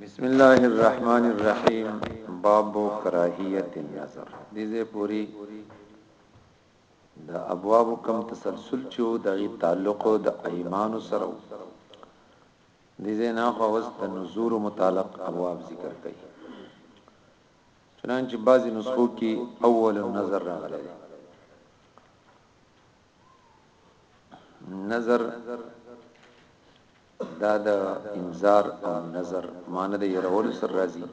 بسم الله الرحمن الرحیم باب کراهیت النظر دې زه پوری د ابواب کم تسلسل چې د تعلق د ایمان سره دې زه نه خواست د نذور متعلق ابواب ذکر کړي چنانچه بعضی نسخو کې اول النظر راغلی نظر دا د انذار او نظر معنی د يرول سر راځي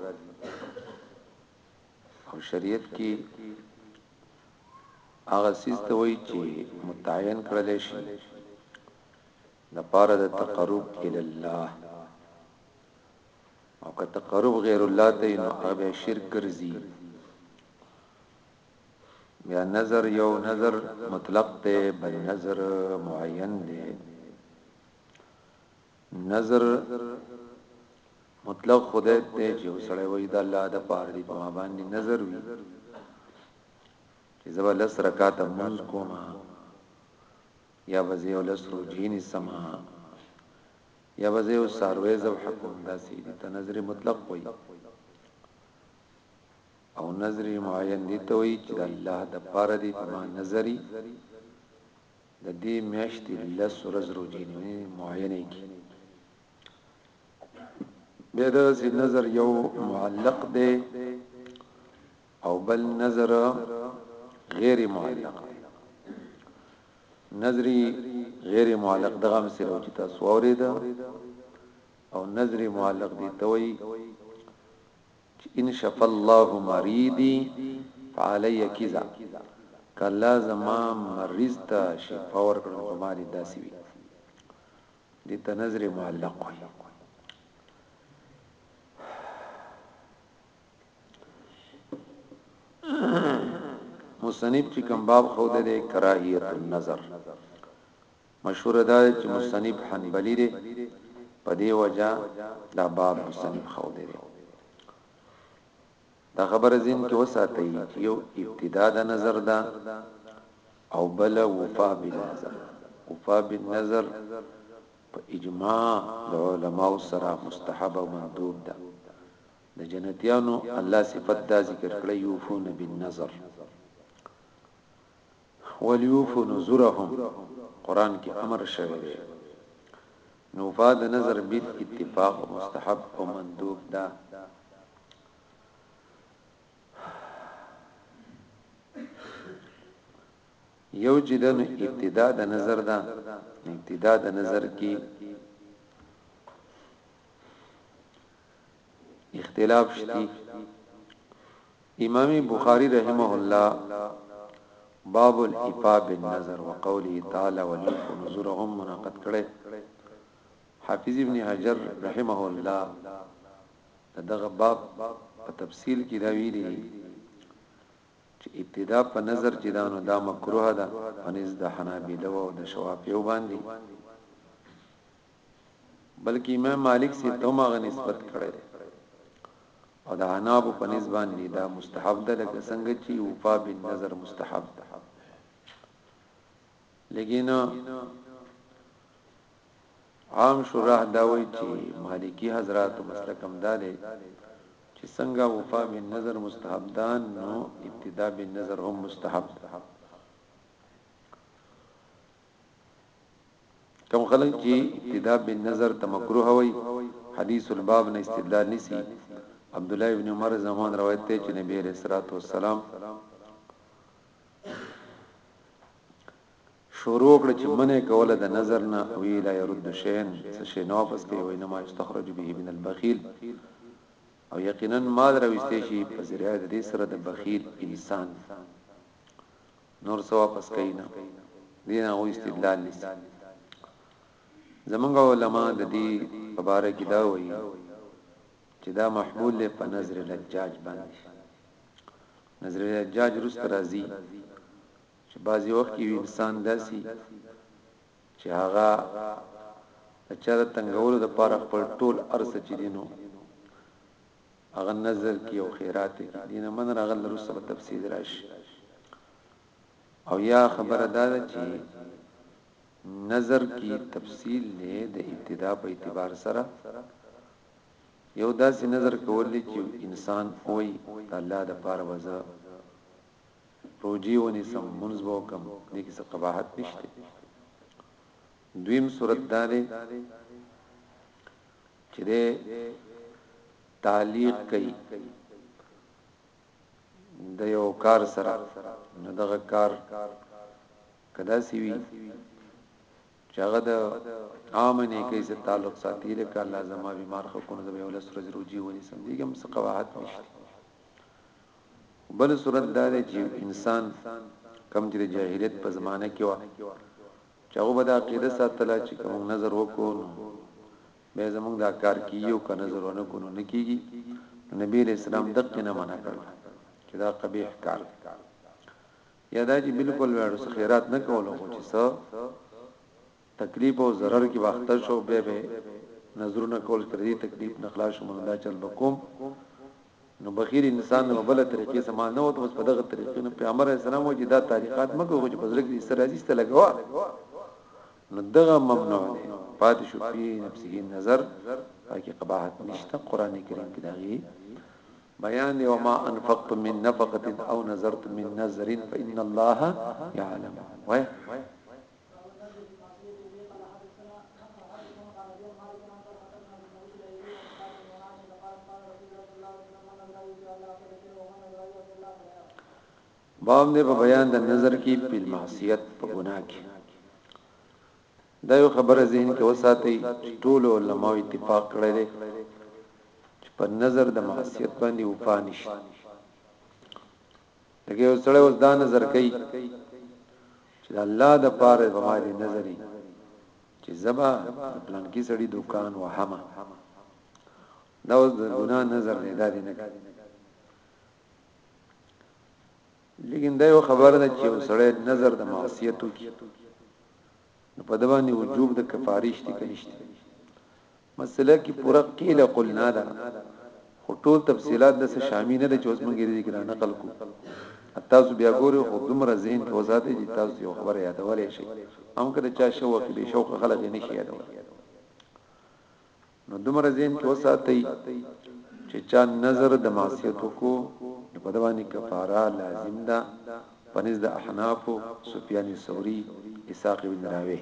او شریعت کې هغه سیس ته وایي چې متعین کړل شي د پاره د تقرب ال الله او که تقرب غیر الله ته نو هغه شرک ګرځي بیا نظر یو نظر مطلق دی بل نظر معین دی نظر مطلق خدای ته چې وسړی وای د الله د پاره دی په ما باندې نظر وی چې زبر لس رکعات منځ کوما یا وزي او لس روجین سما یا وزي او ساروي زو حکم دا سیدی ته نظر مطلق وای او نذر معین دې ته وایي چې د الله د پاره دې په ما نذر وي د دې میاشتې لس ورځې روزې نیونې معینې کې به د ذی نظر یو معلق دی او بل نظر غیر معلق دی نظری غیر معلق دغه مثال او چې تاسو اورید او نظری معلق دی توي چی ان شفا الله مریدی په علی یکیزا که الله زما مریض ته شفا ورکړه نو په ما دی داسی وی دی ته نظر معلق وی مصنف چې کوم باب خو ده کراهیت النظر مشهوره دا ده چې مصنف حنبلي دی په دې وجه دا باب مصنف خوده دی دا خبره زین کې وساتئ چې یو ابتدا د نظر ده او بل وفا بالنظر وفا بالنظر په اجماع د علماو سره مستحب او مندوب ده د جنتیانو الله صفت دا ذکر کړی یوفون بالنظر وليوفو نذورهم قران کې امر شوی دی نو وفا د نظر بيد اتفاق او مستحب او مندوب ده یو چې د ابتدا د نظر دا ابتدا د نظر کې اختلاف شتی امام بخاری رحمه الله باب الافاء بالنظر وقوله تعالی وليوفوا نذورهم مناقض کړي حافظ ابن حجر رحمه الله دغه باب په تفصیل کې دا ویلي چې ابتدا په نظر چې دانو دا مکروه ده پنځ د حنابلو او د شوافیو باندې بلکې امام مالک سي ته ماغه نسبت کړي ده او د حناب په نسبت نه دا مستحب ده لکه څنګه چې وفا بن نظر مستحب ده لیکن عام شرح دا وایي چې مالکی حضرات مسلکم دا دي چې څنګه وفا بن نظر مستحب ده نو ابتدا بن نظر هم مستحب ده کوم خلک چې ابتداء بالنظر ته مکروه وایي حدیث الباب نه استدلال نیسي عبد الله ابن عمر رضی الله عنه روایت ته چې نبی علیہ الصلوۃ والسلام شروع کړ چې منه کوله د نظر نه ویلا يرد شین څه شی نو واپس کوي وینه ما استخرج به من البخیل او یقینا مال راوستي شي په ذریعہ د دې سره د بخیل انسان نور څه واپس کوي نه دین هغه استدلال نیسي زمونږ علما د دې په باره کې دا وایي چې دا محمول له په نظر لجاج باندې نظر لجاج رست راځي چې بعضی وخت کې انسان داسي چې هغه د چر تنگولو د پاره خپل ټول ارث چې دینو هغه نذر کی او خیرات کی دی نه من راغل وروسته به تفصیل راشی او یا خبره دا ده چی نذر کی تفصیل دی د ابتدا په اعتبار سره یو داسې نظر کول دي چې انسان وای د الله د پاره وزه روجي ونی سم منځ وو کم دې کې څه قباحت نشته دویم صورت داري چې ده تعلیق کوي د یو کار سره نو دغه کار کدا سی وی چې هغه د عام نه کې سره تعلق ساتي لکه الله زما بیمار خو کو نه به ول سره روجي ونی سم دي کوم څه قواعد نشته بل صورت دا دی چې انسان کم چې جاهلیت په زمانه کې و چې هغه به دا عقیده ساتله چې که موږ نذر وکړو نو به زموږ دا کار کیږي او که نذر ونه کړو نو نه کیږي نو نبی علیہ السلام دقه نه منع کړ چې دا قبیح کار یا دا چې بالکل وړو څه خیرات نه کولو خو چې څه تکلیف او ضرر کې واختر شو به به نظرونه کول کړی تکلیف نه خلاص شو مونږ دا چل وکوم نو بخیل انسان نه بل طریقې سما نه وته اوس په دغه طریقې نو پیغمبر علی السلام وجه دا تاریخات مګو خو چې په ځل کې سره راځي ست لګوا نو دغه ممنوع دی پاتې شو په نفسه نظر پاکي قباحت نشته قران کریم کې داغي بیان دی وما انفقت من نفقه او نظرت من نظر فان الله يعلم وای باب دې په بیان د نظر کې په معصیت په ګناه کې دا یو خبره ذهن کې وساتي ټول علماء اتفاق کړی دی چې په نظر د معصیت باندې وفا نشته لکه یو سړی اوس دا نظر کوي چې الله د پاره به ما دې نظرې چې زبا د پلان کې سړی دکان وهما دا اوس د ګنا نظر نه دادی نه کوي لیکن دا یو خبره ده چې سړی نظر د معصیتو کې نو په د باندې وجوب د کفاره شته کنيشته مسله کې پوره قيل قلنا ده خو ټول تفصيلات د څه شامل نه دي چې اوس موږ یې ذکر نقل کو تاسو بیا ګورئ خو دومره ذهن کې وساتئ چې تاسو یو خبره یادولې شي هم کله چا شوق به شوق خلک نه شي یادول نو دومره ذهن کې وساتئ چې چا نظر د معصیت کو نو په دواني کفاره لازم ده پنځ د احناف سفیان ثوری اسحاق بن راوی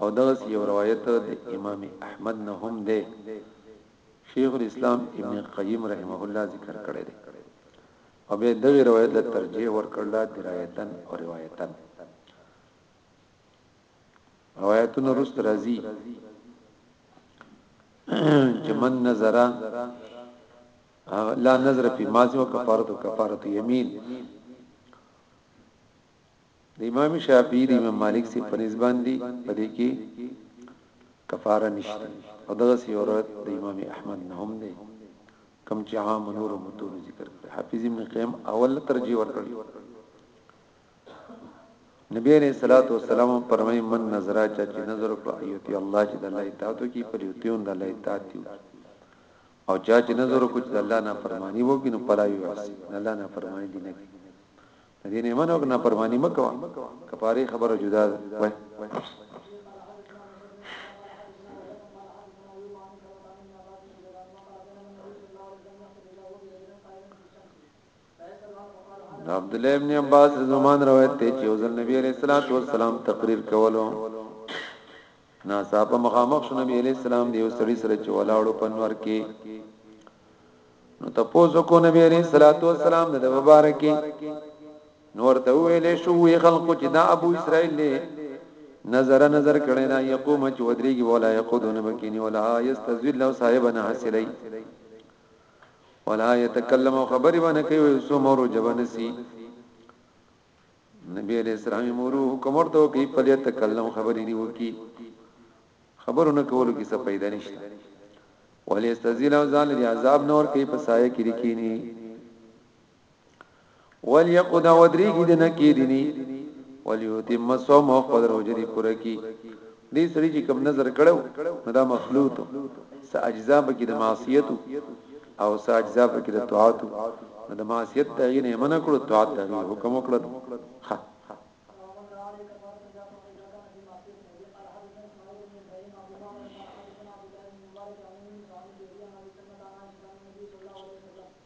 او دغه یو روایت د امام احمد نه هم ده شیخ الاسلام ابن قیم رحمه الله ذکر کړی دی او به دغه روایت له ترجیح ورکړل درایتن او روایتن روایتونه رست راځي چې من نظر لا نظر په ماضي او کفاره کفاره یمین د امام شافعی د امام مالک سي په نسبان دي په دې کې کفاره نشته او دغه سی اورات د امام احمد نه هم دي کم چې عام نور متون ذکر کړ حافظ ابن قیم اول ترجیح ورکړي نبی علیہ الصلوۃ والسلام فرمای من نظر چا چې نظر کړ ایوتی الله چې د الله اطاعت کی پر یوتیون د الله اطاعت دی او چا چې نظر کړ چې الله نه فرمانی وکړي نو پلا یو اس الله نه فرمانی دی نه دین ایمان او نه فرمانی مکوا کفاره خبره جدا وای د عبد الله ابن عباس زمان روایت ته چې اوزل نبی عليه الصلاه والسلام تقریر کولو نا صاحب مخامخ شو نبی عليه السلام دی وسړي سره چې ولاړو پنور کې نو تاسو کو نبی عليه الصلاه والسلام د مبارکي نور ته ویلې شو وی خلق چې دا ابو اسرائیل له نظر نظر کړي دا یقوم چې ودرېږي ولا یقودون مکینی ولا یستذل صاحبنا حسلی ولا يتکلم او خبرې باندې کوي او سو مورو جبن سي نبی علیہ السلام مورو حکم ورته کوي په دې تکلم خبرې دی وکي خبرونه کولو کې څه پیدا نشته ولې استذیل او ځان لري عذاب نور کوي په سایه کې لکینی وليقد ودريږي د نکي دي وليتم صوم او قدر وجري پوره کی دې سړي چې کوم نظر کړو نو دا مخلوط س اجزا به کې د معصیت او س اجزا به کې د طاعت نو د معصیت د غي نه منع کړو طاعت د غي حکم وکړو ها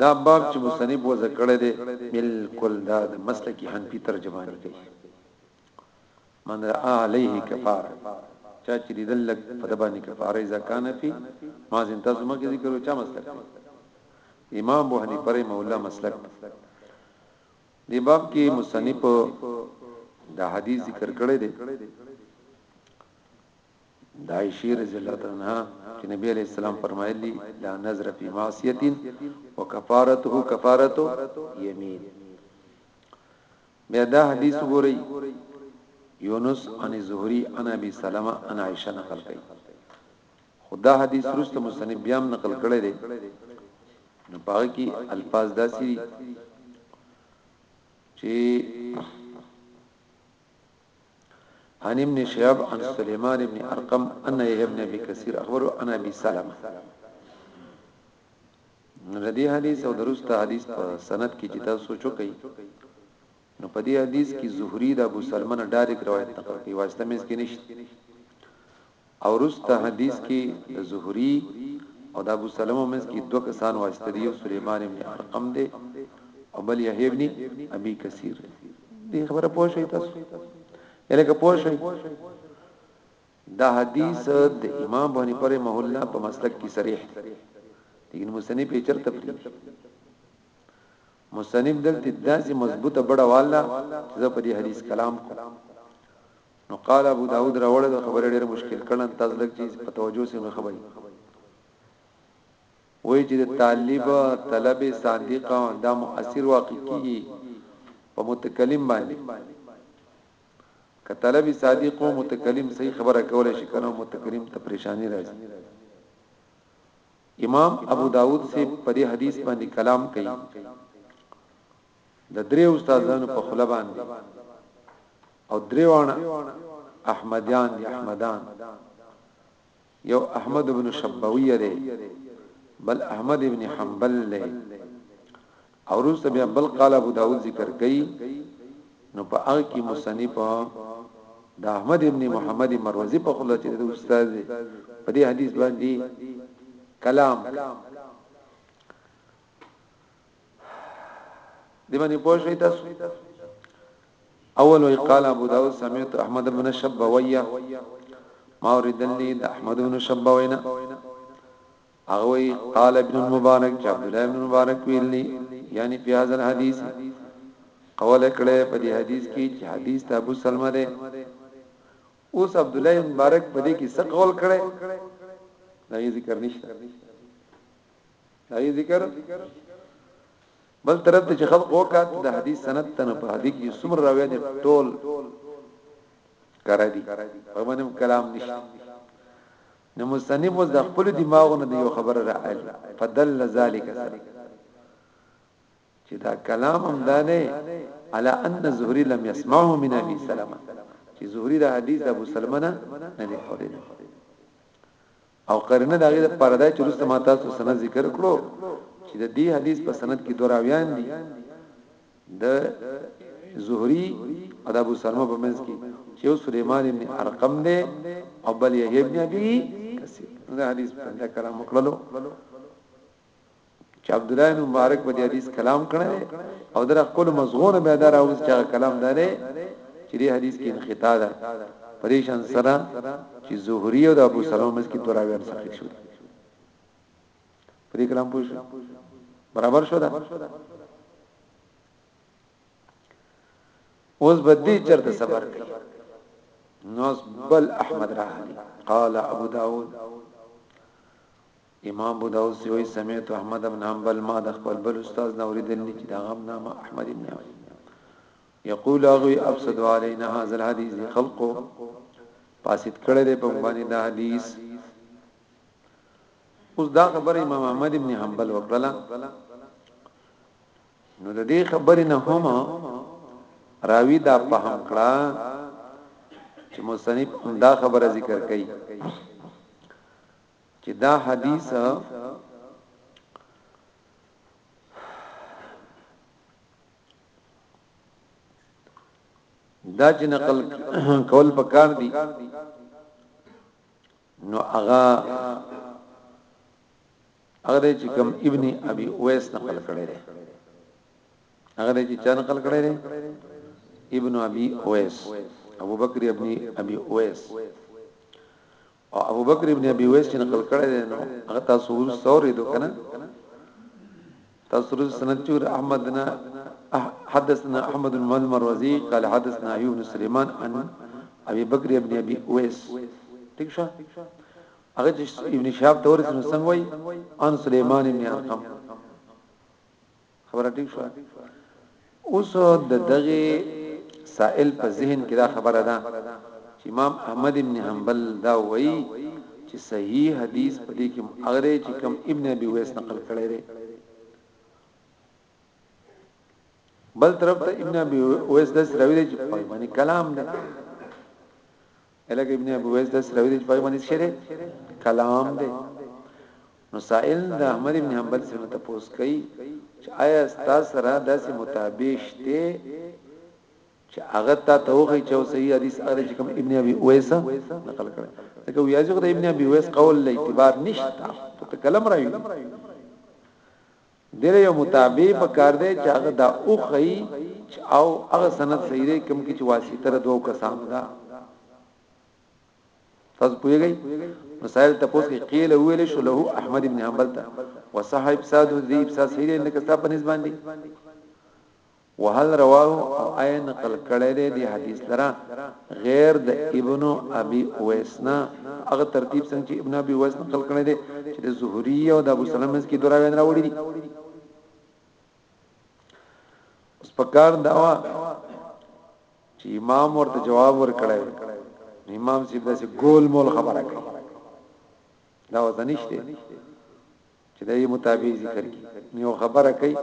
دا باب چې مصنف وضع کړی دی بالکل دا د مسلک حنفي ترجمانی کوي من را علیه کفاره چا چې دل لک په دبانې کفاره اذا کان فی ما زین تاسو مګه ذکر چا مسلک امام ابو حنیفه رحم الله مسلک دی باب کې مصنف دا حدیث ذکر کړی دی د عائشې رضی الله تعالی عنها چې نبی علیه السلام فرمایلی لا نظر فی معصیه وکفارته کفاره یمین بیا دا حدیث ګورئ یونس عن زهری عن ابي سلمہ عن عائشه نقل کړي خدا حدیث رست مصنف بیا نقل کړي دي نو پاره کې الفاظ داسي چې عن ابن شهاب عن سليمان بن ارقم ان يحيى بن ابي كثير اخبره عن ابي سلمة ردی حدیث او درسته حدیث په سند کې جدا سوچو کوي نو په دې حدیث کې زهري د ابو سلمہ نه ډایرک روایت نقل کوي واسطه مې کې نشته او وروسته حدیث کي د زهري او د ابو سلمه منځ کي دوه کسان واسطه دي یو سلیمان ابن ارقم دی او بل یحیی ابن ابي کثیر دی دې خبره پوه شئ تاسو یله که پوه شئ دا حدیث د امام بونی پر محله په مسلک کې صریح دی لیکن مصنف یې چرته پری مصنف دلته داسې مضبوطه بڑا والا چې په دې حدیث کلام کو نو قال ابو داود راوړه د خبره ډیر مشکل کړن تاسو لږ چیز په توجه سره خبري وای چې د طالب طلب صادق دا مؤثر واقع کیږي په متکلم باندې که طلب صادق او متکلم صحیح خبره کوله شي کنه متکلم ته پریشانی راځي امام ابو داود سے په دې حدیث باندې کلام کوي د درې استادانو په خوله باندې او درې وانه احمدیان دي احمدان یو احمد ابن شبوی دی بل احمد ابن حنبل دی او روز بیا بل قال ابو داود ذکر کړي نو په هغه کې مصنف د احمد ابن محمد مروزی په خله چې د استاد دی په دې حدیث باندې کلام دی باندې پوه شئ تاسو اول وی قال ابو داود سمعت احمد بن شبويه ما اوریدلنی د احمد بن شبوینا هغه وی قال ابن المبارک چې عبد الله بن مبارک ویلی یعنی په هاذ الحديث قول کړه په دې حدیث کې چې حدیث د ابو سلمہ ده اوس عبد الله بن مبارک په دې کې څه قول کړه دا یې ذکر نشته دا یې ذکر بل طرف ته چې خلق وکات د حدیث سند ته نه په حدیث کې سمر راوي دي ټول کرا دي په باندې کلام نشته نو مصنف د خپل دماغونو د یو خبره راعل فدل ذالک سره چې دا کلام هم دا نه على ان زهري لم يسمعه من ابي سلمہ چې زهري دا حدیث ابو سلمہ نه نه دی اورېدلی او قرینه داغه د پاره دا چې رسته ما تاسو سند ذکر کړو چې د دې حدیث په سند کې دوه راویان دي د زهری او د ابو سلمہ په منځ کې چې سليمان ابن ارقم دی او بل یحیی ابن ابي کثیر دا حدیث په کلام وکړلو چې عبد الله بن مبارک په دې حدیث کلام کړی او در خپل مزغونه به دار اوس چې کلام داري چې دې حدیث کې انقطاع ده پریشان سره چې زهری او ابو سلمہ مس کې دوراوی هم سخت شو پرې کلام پوښ برابر شو ده اوس بدی چرته صبر کوي نو بل احمد راهلی قال ابو داود امام ابو داود سی وای سمعت احمد بن حنبل ما د خپل بل استاد نه اوریدل چې دا غم نامه احمد ابن حنبل یقول اغوی افسد علینا هذا الحديث خلق پاسید کړه دې په باندې دا حدیث اوس دا خبر امام احمد ابن حنبل وکړه نو د دې خبرې نه هم راوی دا په هم کړه چې مصنف دا خبره ذکر کړي چې دا حدیث دا چې نقل کول پکار دي نو هغه هغه چې کوم ابن ابي اويس نقل کړی دی هغه چې چا نقل کړی دی ابن ابي اويس ابو بکر ابن ابي اويس او ابو بکر ابن ابي ويس چې نقل کړی دی نو هغه تاسو ورسته اوریدو کنه تاسو ورسته سند چې احمد نه حدثنا احمد بن المروزي قال حدثنا ايوب بن سليمان عن ابي بکر ابن ابي اويس ٹھیک شو هغه چې ابن شهاب تورث نو څنګه وای ان سليمان ابن ارقم خبره ټیک شو اوس د دغه سائل په ذهن کې دا خبره ده چې امام احمد ابن حنبل دا وایي چې صحیح حدیث په دې کې اغره چې کم ابن ابي ویس نقل کړی دی بل طرف ته ابن ابي ویس د سروي چې په باندې کلام ده الګ ابن ابو ویس د سلوی د پای باندې شری کلام دی نو سائل د احمد ابن حنبل سره تپوس کوي چې آیا تاسو سره داسې متابع شته چې هغه ته توخی چې صحیح حدیث هغه چې کوم ابن ابي اویس نقل کړي ځکه وی ازغه ابن ابي اویس قول له اعتبار نشته ته کلم راوي دله یو متابع په کار دی چې هغه دا او خی چې او هغه سند صحیح دی کوم کې چې واسطه را دوه کسانو دا تاسو پوهیږئ مسائل تاسو کې قیل ویل شو له احمد ابن حنبل ته وصحاب صاد ذی ابسا صحیح دی لکه تاسو په نسبت باندې وهل رواه او اې نقل کړی دی دی حدیث لره غیر د ابن ابي اویس نه هغه ترتیب څنګه چې ابن ابي اویس نقل کړی دی چې د زهري او د ابو سلمہ منځ کې دراوین راوړي دي اوس پکار داوا چې امام ورته جواب ورکړی امام سیب داسې ګول مول خبره کوي دا وځنيشته چې د یو مطابق ذکر کی یو خبره کوي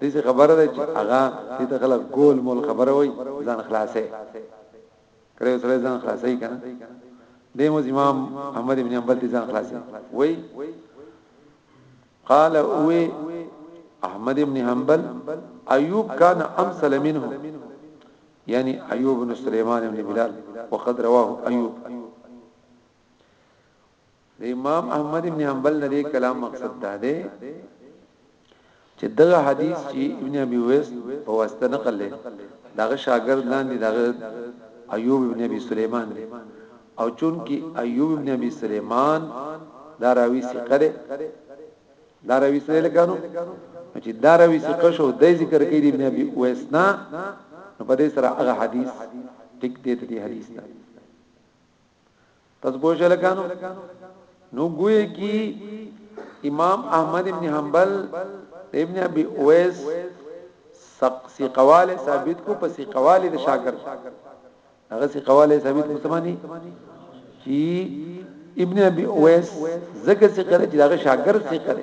د څه خبره ده چې هغه دې ته خلک ګول مول خبره وای ځان خلاصې کړو سره ځان خلاصې کنه دیمو امام احمد ابن حنبل دې ځان خلاصې وای قال اوه احمد ابن حنبل ایوب کان امثل منه یعنی ایوب بن سليمان بن بلال وقد رواه ایوب د امام احمد ابن حنبل نه دې کلام مقصد دا دی چې دغه حدیث چې ابن ابي ویس په واسطه نقل لې دغه شاګرد لاندې دغه ایوب ابن ابي سليمان دی او چون کې ایوب ابن ابي سليمان دا راوي ثقه ده دا راوي سره لګانو چې دا راوي ثقه شو د ذکر کې ابن ابي ویس نه په دې سره هغه حدیث ټیک دې دې حدیث نه تاسو پوه شئ لکانو نو ګوي کی امام احمد ابن حنبل ابن ابي اويس سقسي قواله ثابت کو پسې قواله د شاګرد هغه سي قواله ثابت کو سمانی چی ابن ابي اويس زګه سي کړه چې هغه شاګرد سي کړه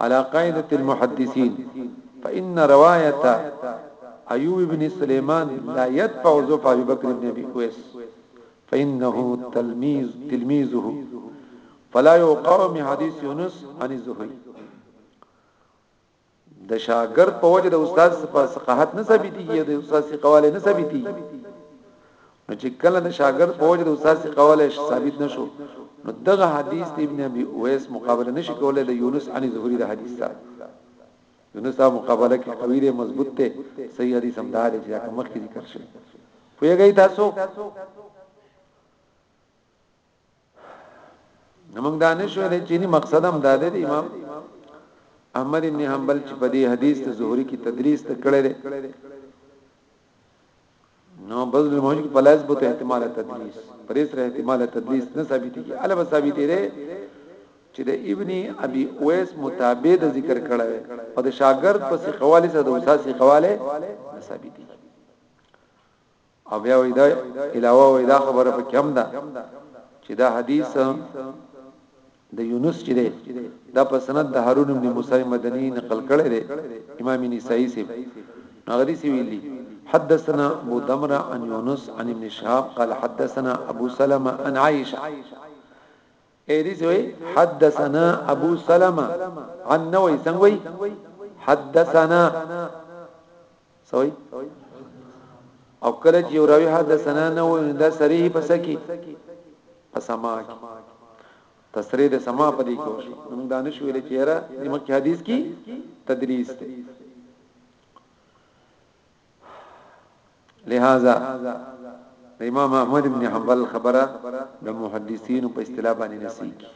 على قاعده المحدثين فان روايه ايوب بن سليمان لا يدفع زوف ابي بكر بن ابي اويس فانه تلميذ تلميذه فلا يقع من حديث يونس عن الزهري د شاګرد په وجه د استاد فقاهت نه ثابتي د استاد قواله نه ثابتي نو نو چې کله د شاګرد په وجه د استاد څخه قوله ثابت نشو نو دغه حدیث دی ابن ابي اویس مقابله نشي کولای د یونس عن زهري د حدیث سره یونس دا مقابله کې قوی دی مضبوط دی صحیح حدیث هم دار چې دا مخکې ذکر شوی پوهیږئ تاسو موږ دانش ویل چې ني مقصد هم دا دی امام احمد ابن حنبل چې په دې حدیث ته زهري کې تدریس ته کړی دی نو بذل الموج کې پلاس بوت احتمال تدریس پرې سره احتمال تدریس نه ثابت دي اله به ثابت دی چې د ابن ابي اويس متابع د ذکر کړه او د شاګرد په سخواله سره د وساسي قواله ثابت دي او بیا وای دا علاوه وای دا خبره په کم ده چې دا حدیث د یونس چې ده دا په سند د هارون بن موسی مدنی نقل کړي ده امام نسائی سے نغدی سی ویلی حدثنا ابو دمر عن یونس عن ابن شهاب قال حدثنا ابو سلمہ عن عائشہ حيرث وي حدثنا ابو سلمة عن نوي څنګه وي حدثنا سوي او کله چې راوي حدثنا نه و دا صریح پس کی پسما کی تصریح د سما په دې کې وشو موږ دانش ویل چې را د مکه حدیث کی تدریس دی لهذا د امام احمد ابن حنبل خبره د محدثین په اصطلاح باندې نسی کی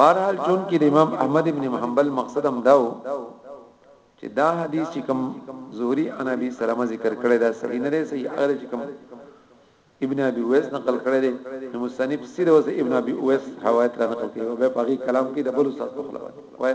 بهرحال چون کې د امام احمد ابن حنبل مقصد هم داو چې دا حدیث چې کوم زهری انبي سلام ذکر کړی دا صحیح نه دی صحیح هغه چې کوم ابن ابي اويس نقل کړی دی نو مصنف سيده وس ابن ابي اويس روایت را نقل کړي او به پاغي کلام کې د بل استاد په خلا باندې وای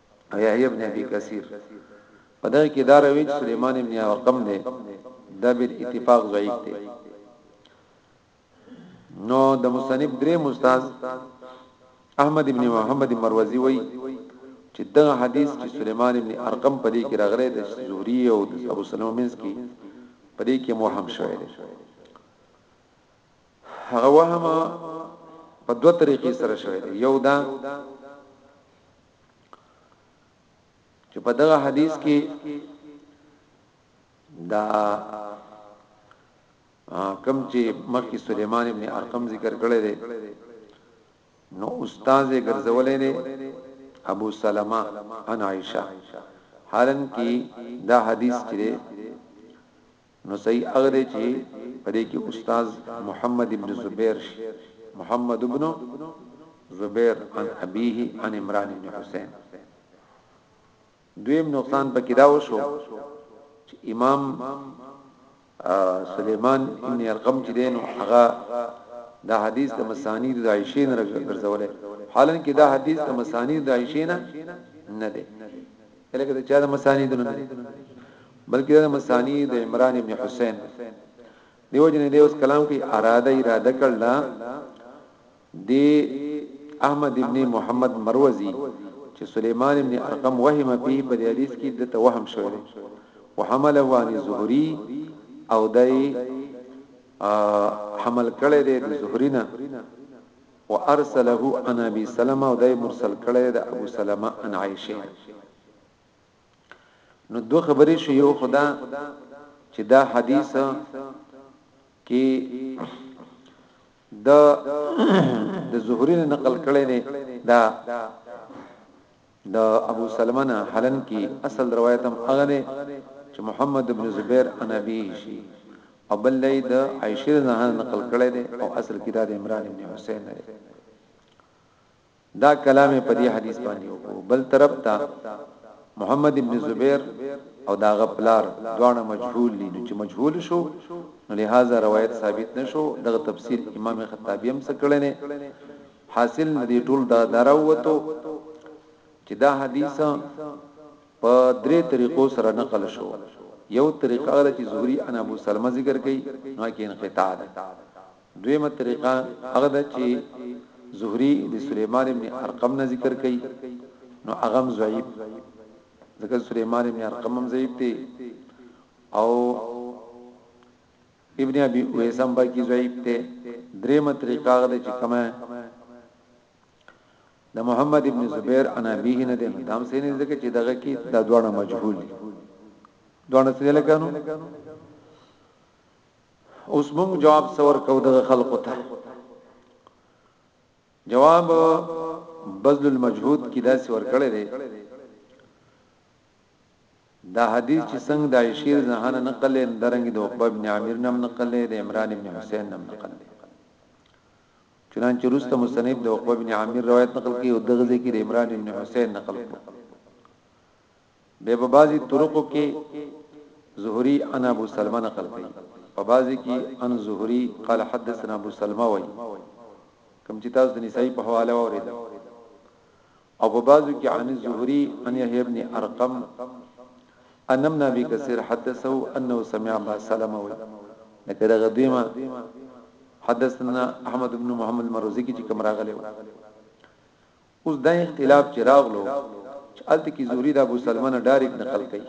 او يحيی ابن ابي کثير په دغه کې دا روي چې سليمان ابن ارقم دی دا بل اتفاق ضعیف دی نو د مصنف درې مستاز احمد ابن محمد مروزی وای چې دا حدیث چې سليمان ابن ارقم په دې کې راغلی د زهري او د ابو سلمہ منس کې په دې کې موهم شوی دی هغه وهم په دوه طریقې سره شوی دی یو دا چې په دغه حدیث کې دا کم چې مخکې سليمان ابن ارقم ذکر کړی دی نو استاد یې ګرځولې دی ابو سلمہ ان عائشہ حالن کې دا حدیث چې نو صحیح هغه دی چی په دې کې استاد محمد ابن زبیر شي محمد ابن زبیر عن ابيه عن عمران ابن حسین دویم نقصان پکې دا وشو چې امام سليمان ابن ارقم چې دینو هغه دا حدیث د مسانید د عائشین راګرځولې حالانکه دا حدیث د مسانید د عائشین نه دی کله کله چا د مسانی دونه بلکې د مسانی د عمران ابن حسین دیو جن دی اوس کلام کې اراده اراده کړل دی احمد ابن محمد مروزی چې سليمان ابن ارقم وهم په په حدیث کې د توهم شوی وحمله عن زهري او دای حمل کړی دی د زهرینه وارسله عن ابي سلمه او دا یې مرسل کړی دی د ابو سلمه عن عائشه نه نو دوه خبرې شو یو خدا چې دا حدیث کې د د زهري نقل کړي دي دا د ابو سلمه نه حلن کی اصل روایت هم هغه دی چه محمد ابن زبیر عن ابیه شی او بل له یی د عائشه رضی الله عنها نقل کړی دی او اصل کی دا د عمران ابن حسین نه دی دا کلام په دی حدیث باندی وکړو بل طرف ته محمد ابن زبیر او دا غپلار دوانه مجهول دي نو چې مجهول شو نو لہذا روایت ثابت نشو دغه تفسیر امام خطابی هم سکړنه حاصل له دې ټول دا دراووتو چې دا حدیث په درې طریقو سره نقل شو یو طریقه غره چې زهري انا ابو سلمہ ذکر کړي نو کې انقطاع ده دویمه طریقه هغه ده چې زهري د سليمان ابن ارقم نه ذکر کړي نو هغه ضعیف ذکر سليمان ابن ارقم هم ضعیف دی او ابن ابي اويس هم باقي ضعيف ته دريمه طريقه هغه ده چې کومه د محمد ابن زبير ان ابيه نه ده دام سينې ځکه چې دغه کې د دوړه مجهول دي دوړه څه لګانو اوس موږ جواب څور کو د خلقو ته جواب بذل المجهود کی داسې ور کړی دی دا حدیث چی څنګه د عائشی رضی الله عنها نه نقل دی نو دارنګه د عقبه ابن عامر نه هم نقل دی د عمران ابن حسین نه هم نقل دی چنانچه وروسته مصنف د عقبه بن عامر روایت نقل کړي او دغه ذکر عمران بن حسین نقل کړي به په بعضي طرقو کې زهري انا ابو سلمہ نقل کړي په بعضي کې ان زهري قال حدثنا ابو سلمہ وای کوم چې تاسو د نسائی په حواله اوریدل او په بعضو کې عن الزهري عن يحيى بن ارقم ان ابن ابي كثير حدثه انه سمع ابا سلمة وي لکه دا غدویما حدثنا احمد بن محمد المروزي کې کوم راغلی و اوس دا اختلاف چې راغلو چې الته کې زوري د ابو سلمہ نه ډایرک نقل کړي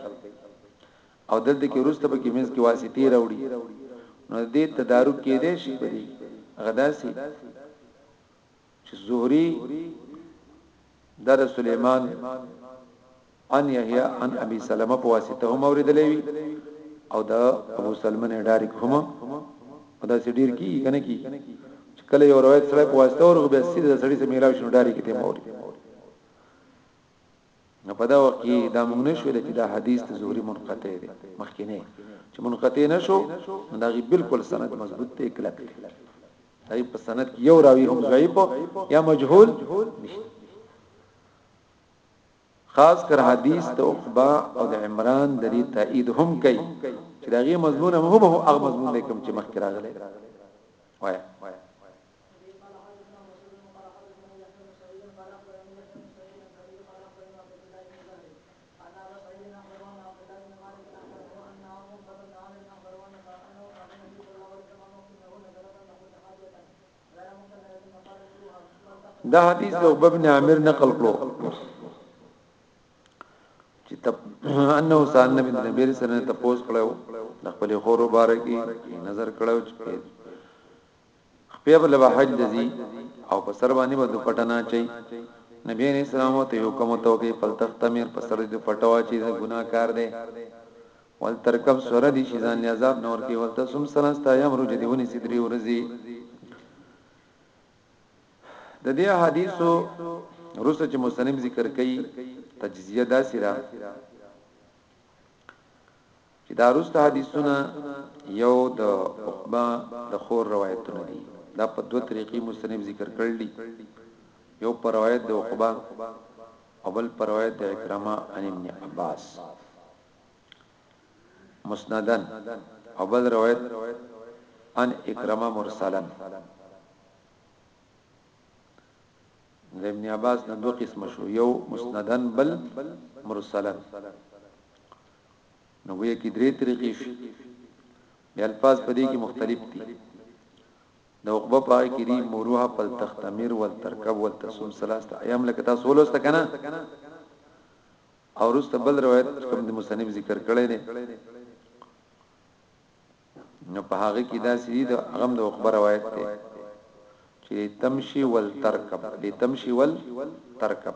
او دلته کې روسته به کې مز کې واسطې راوړي نو دې تدارک کې دې شي په دې غداسي چې زهري در سليمان ان يحيى ان ابي سلمہ په واسطه هم اوریدلې وي او دا ابو سلمہ نه ډایرک هم او دا سړي کی کنه کی چې کله یو روایت سره په واسطه ورغ به سړي د سړي سره میلاو شنو ډایرک ته موري نو په دا وخت کې دا موږ نه شو چې دا حدیث ته زهري منقطع دی مخکینه چې منقطع نشو نو دا غي بالکل سند مضبوط ته کلک دی دا په سند کې یو راوی هم ضعیف یا مجهول نشته خاص کر حدیث ته عقبہ او د عمران د دې تایید هم کوي چې دا غي مضمون هم هو هغه مضمون دی کوم چې مخکې راغلی وای دا حدیث د ابو بن عامر نقل کړو چې تب انه سال نبی نبی سره ته پوس کړو د خپل خور مبارکي نظر کړو چې خپې به لبه حج له ځي او په سر باندې به دوپټه نه اچوي نبي عليه السلام ورته يو حکم ورته وکړي خپل تختمير په سر دې دوپټه واچوي دا ګناه کار دی ولترکب سوره دي شي ځان له عذاب نه ورکي ولته سم سلاستا يم روج دي وني سدري ورزي د دې حدیثو روسه چې مصنف ذکر کوي تجزیه دا سره چې دا روسته حدیثونه یو د عقبه د خور روایتونه دي دا په دوه طریقې مستنیب ذکر کړل دي یو پر روایت د عقبه او بل پر روایت د اکرمه عن ابن عباس مسندن او بل روایت عن اکرمه مرسلن د ابن عباس نه دوه قسم شو یو مسندن بل مرسلن نو وی کی درې طریقې شو د الفاظ په دې کې مختلف دي د عقبه پای کې دی موروها پل تختمیر ول ترکب ول تسوم ثلاثه ایام لکه تاسو ولوسته کنه او رست بل روایت کوم د مصنف ذکر کړی دی نو په هغه کې دا سړي د غم د عقبه روایت دی چې تمشي ول ترکب لتمشي ول ترکب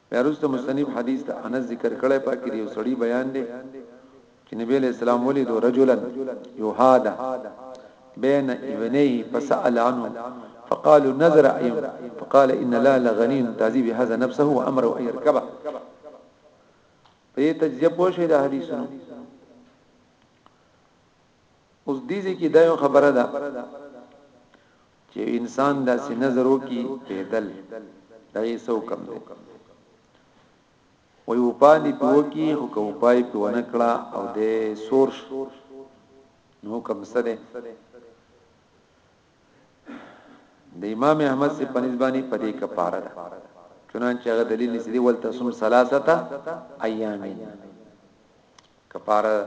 بیا وروسته مصنف حدیث د انس ذکر کړی په کې یو سړی بیان دی چې نبی علیہ السلام ولید رجلا یهادا بین ابنیه فسأل عنه فقال نظر ايم فقال ان لا لغني تعذيب هذا نفسه وامر ان يركب په تجزیه پوښی د حدیثونو اوس دې دې کې دا یو خبره ده چې انسان دا سي نظر وکي پیدل دا یې سو کم دی وي او پانی پوکي او کو پای په ونکړه او دې سور نو کم سره د امام احمد سے پنځبانی پدې کفاره ده چنانچه هغه دلیل نسلی ولتسم ثلاثه ایامین کفاره ده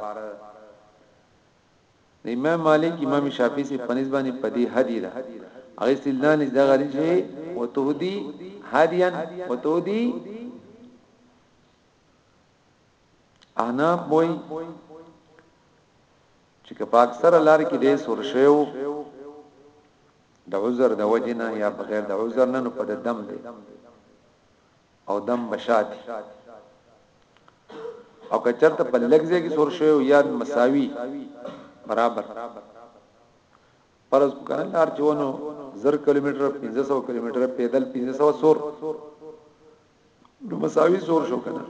د امام مالک امام شافعي سي پنځ باندې پدی هدي ده هغه استدلال دې دغه دي چې وتهدي هديا وتهدي انا بوي چې په اکثر لار کې دې سور شیو د عذر د وجنه یا بغیر د عذر نه په دم دې او دم بشات او که چرته په لګځه کې سور شوی او یاد مساوي برابر پرز کنه لار چونو 0 کیلومتر 1500 کیلومتر پیدل 1500 سور نو مساوي سور شو کنه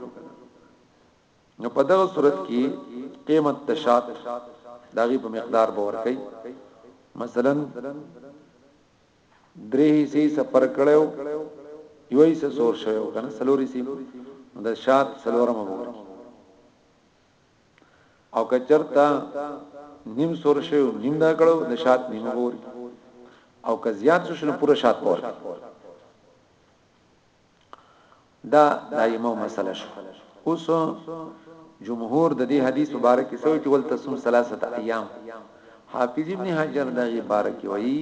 نو په دغه صورت کې قیمت تشات داغي په مقدار باور کوي مثلا درې حصې سفر کړو یو حصه سور شوو کنه سلور حصې نو د شات سلورمه وګورئ او کچرتا نیم سور شو نیم دا کړو د شات نیم وګورئ او که زیات شو نو پوره شات پور دا دایمه مسله شو اوس جمهور د دې حدیث مبارک سوی چې ولته سم ثلاثه ایام حافظ ابن حجر د مبارک وایي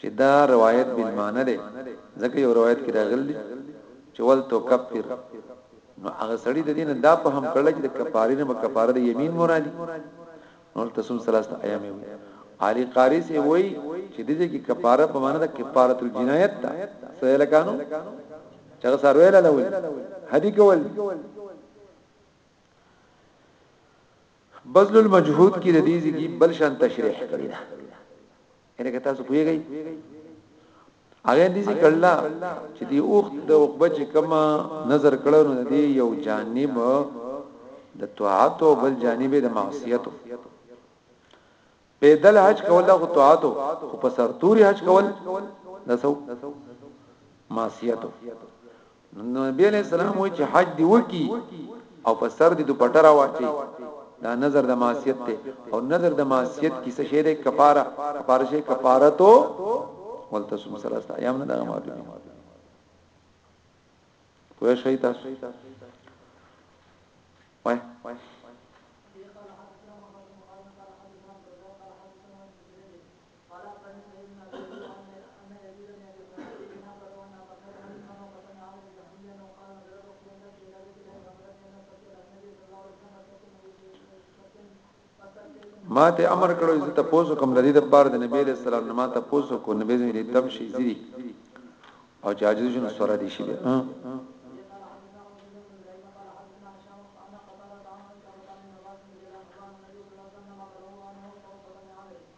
چې دا روایت بالمعنی ده ځکه یو روایت کې راغلی چې ولته کفر نو هغه سړی د دین دا په هم کړل چې د کفاره نه کفاره د یمین مرادي نور تسم ثلاثه ایام وي علی قاری سی وای چې دې کې کفاره په معنی د کفاره الجنایت ته سره لکانو چغه سره ویل لول هدي کول بذل المجهود کې د دې ځګي بل شان تشریح کړی دا یعنی که تاسو پوهیږئ هغه دې ذکر الله چې دی اوخت د عقبه چې کما نظر کړو نو دی یو جانب د طاعت او بل جانب د معصیت په دل حج کول د طاعت او په سر توري حج کول دسو معصیت نو نبی علیہ السلام وی چې حج دی وکی او په سر دی دوپټه راواچي دا نظر د معصیت ته او نظر د معصیت کی څه شه ده کفاره کفاره شه کفاره تو ولته سم سره است ایام نه دغه معافی کوی شي تاسو وای ما ته امر کړو چې ته پوسو کوم لري د بار د نبی له سلام نه ما ته پوسو کو نبی دې تم شي زیری او چې عاجز شنو سره دي شي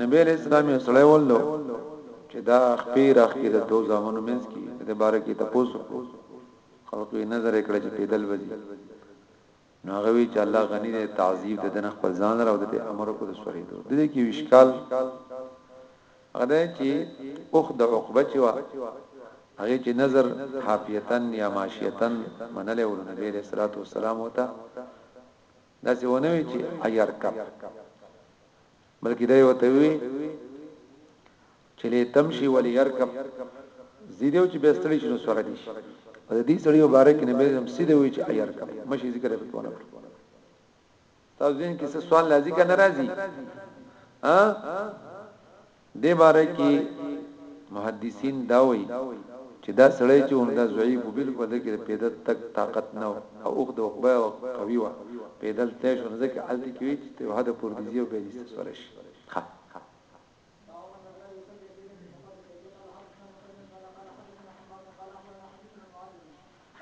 نبی علیہ السلام یې سړی ولدو چې دا خپې را خپې د دوه زامنو منځ کې د بارکې تاسو کو خلق یې نظر کړ چې پیدل وځي نو هغه وی چې الله غنی دی تعذیب د دن خپل ځان راو د امر کو د سورې دو د دې کې وشکال هغه چې اوخ د عقبه چې وا هغه چې نظر حافیتن یا ماشیتن منله ول نبی علیہ الصلوۃ والسلام وتا داسې ونه وي چې ايرکب بلکې دا یو ته وي چې له تمشي ولې يرکب زیدو چې بستړي شنو سره دي په دې سړي مبارک نه به هم سیده وي چې ايرکب مشي ذکر به کوونه تاسو ځین کې څه سوال لازم نه راځي ها دې باره کې محدثین دا وایي چې دا سړی چې وردا ضعیف او بالکل د کې پیدل تک طاقت نه او اوخ د عقبه او قوی و پیدل تې شو ځکه الته کې وی چې ته هدا پر دې یو به دې سره شي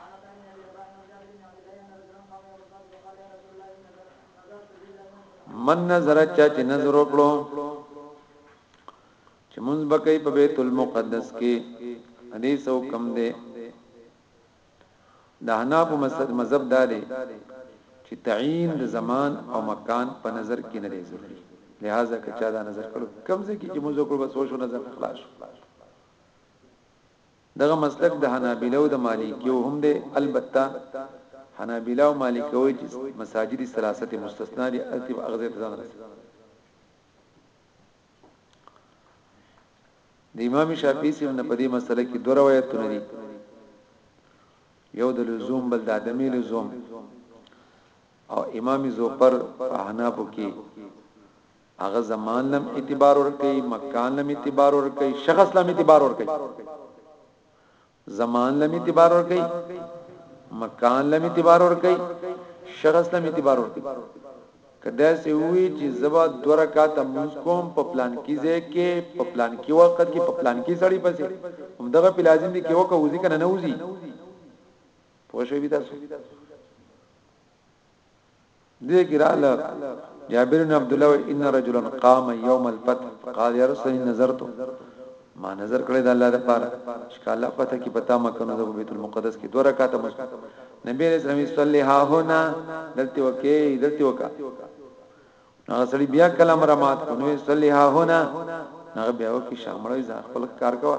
عن عطاء بن ابي رباح عن جابر بن عبد الله ان رجلا قام يوم الفاتح وقال يا رسول الله اني نذرت نذرت لله ان اصوم من نظر چا چې نظر وکړو چې مونږ بکې په بیت المقدس کې حدیث او کم دی د حناف مذهب داري چې تعین د زمان او مکان په نظر کې نه دی ضروري لہذا که چا دا نظر کړو کم ځکه چې مونږ وکړو بس وشو نظر خلاص دغه مسلک د حنابلو د مالکیو هم دی البته حنابله او مالکه وایي چې مساجد ثلاثه ته مستثنا دي الته به اغزه ته ځان رسي د امام شافعي سیم نه په دې مسله کې دوه روایتونه دي یو د لزوم بل د عدمي لزوم او امام زوپر په حنابو کې هغه زمان لم اعتبار ورکي مکان لم اعتبار ورکي شخص لم اعتبار ورکي زمان لم اعتبار ورکي مکان لم اعتبار ورکي شخص لم اعتبار ورکي کدا سه وی چې زبا دو رکعات مونږ کوم په پلان کې ځای کې په پلان کې وخت کې په پلان کې سړی پسې هم دغه په لازم دي کې وکه وځي کنه نه وځي پوه شو بي تاسو دې کې رااله جابر بن عبد الله ان رجلا قام يوم الفتح قال يا رسول الله نظرت ما نظر کړی د الله لپاره شکاله پته کې پتا ما کنه د بیت المقدس کې دوه رکعات مس نبی رسول الله صلی ها هنا دلته وکي دلته وکا هغه سړي بیا کلام را مات کو نو صلی ها هنا هغه بیا وکي شامل ځان خپل کار کوه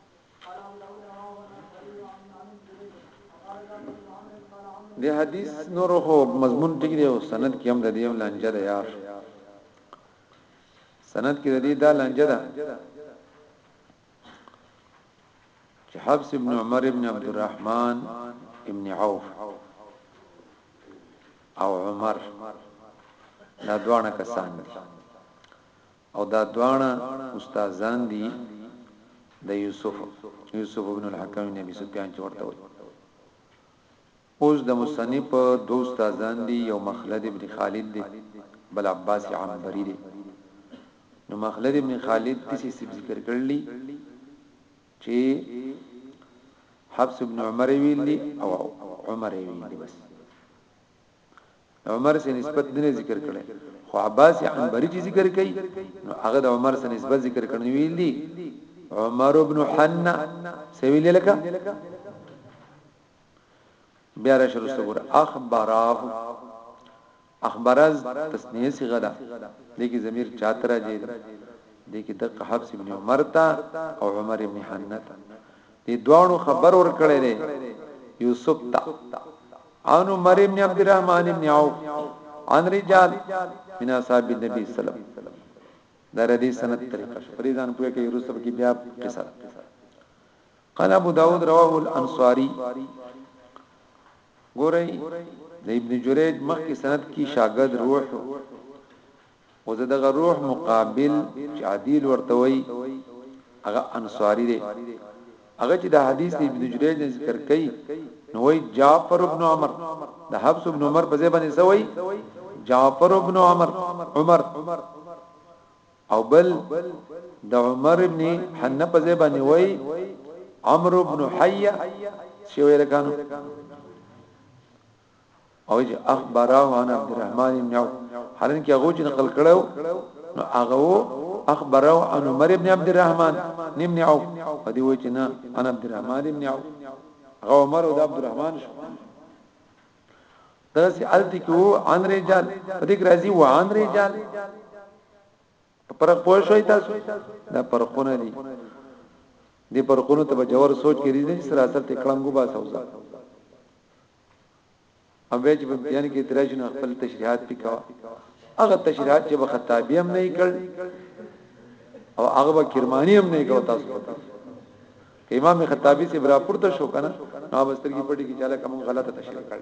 دی حدیث نور خو مضمون ټیک دی او سند کې هم د دې لانجه ده یار سند کې د دې دا لانجه ده چې حفص ابن عمر ابن عبد الرحمن ابن عوف او عمر دا دوانه کسان دي او دا دواړه استادان دي د یوسف یوسف ابن الحکم ابن ابي سفیان چې ورته وایي اوس د مصنف دو استادان دي یو مخلد ابن خالد دی بل عباس عنبری دی نو مخلد ابن خالد د سی ذکر کړلی چې حفص ابن عمر ویلی او عمر ویلی بس عمر سره نسبت نه ذکر کړي خو عباس عنبري چې ذکر کړي نو هغه د عمر سره نسبت ذکر کړي ویل دي عمر ابن حنا سویل لکه بیا را شروع سره اخباراه اخبارز تسنیه صيغه ده لیکي ضمیر چاته راځي لیکي د حفص ابن عمر تا او عمر ابن حنا تا دې دواړو خبر ور کړی دی یوسف ته عن عمر ابن عبد الرحمن ابن عوف عن رجال من اصحاب النبي صلی الله علیه وسلم دا ردی سند طریقه فریضان پوهه کې یوسف کې بیا قصه قال ابو داود رواه الانصاری ګورئ د ابن جریج مخکې سند کې شاګرد روح او د دغه روح مقابل چې عدیل ورته وایي هغه انصاری دی هغه چې د حدیث ابن جریج ذکر کوي نو وایي جعفر ابن عمر د حفص ابن عمر په ځای باندې سوی جعفر ابن عمر عمر او بل د عمر ابن حنه په ځای باندې وایي عمرو ابن حیه شوی لکانو او چې اخبره عن عبد الرحمن بن عوف حالن کې هغه چې نقل کړو نو هغه اخبره عن عمر بن عبد الرحمن بن عوف په دې وجه نه عن عبد الرحمن بن عوف هغه عمر او عبد الرحمن شو درس التی کو عن رجال په دې راځي و عن رجال پر پوه شوي تاسو دا پرخونه دي دې پرخونه ته جوور سوچ کې دي سره اثر ته کلنګو با سوزا او بیا چې په بیان کې درج نه خپل تشریحات وکاو هغه تشریحات چې به خطابی هم نه کړ او هغه به کرمانی هم نه کړ تاسو که امام خطابی سے برا پورته شو کنه نو بستر کې پټي کې چاله کوم غلطه تشریح کړل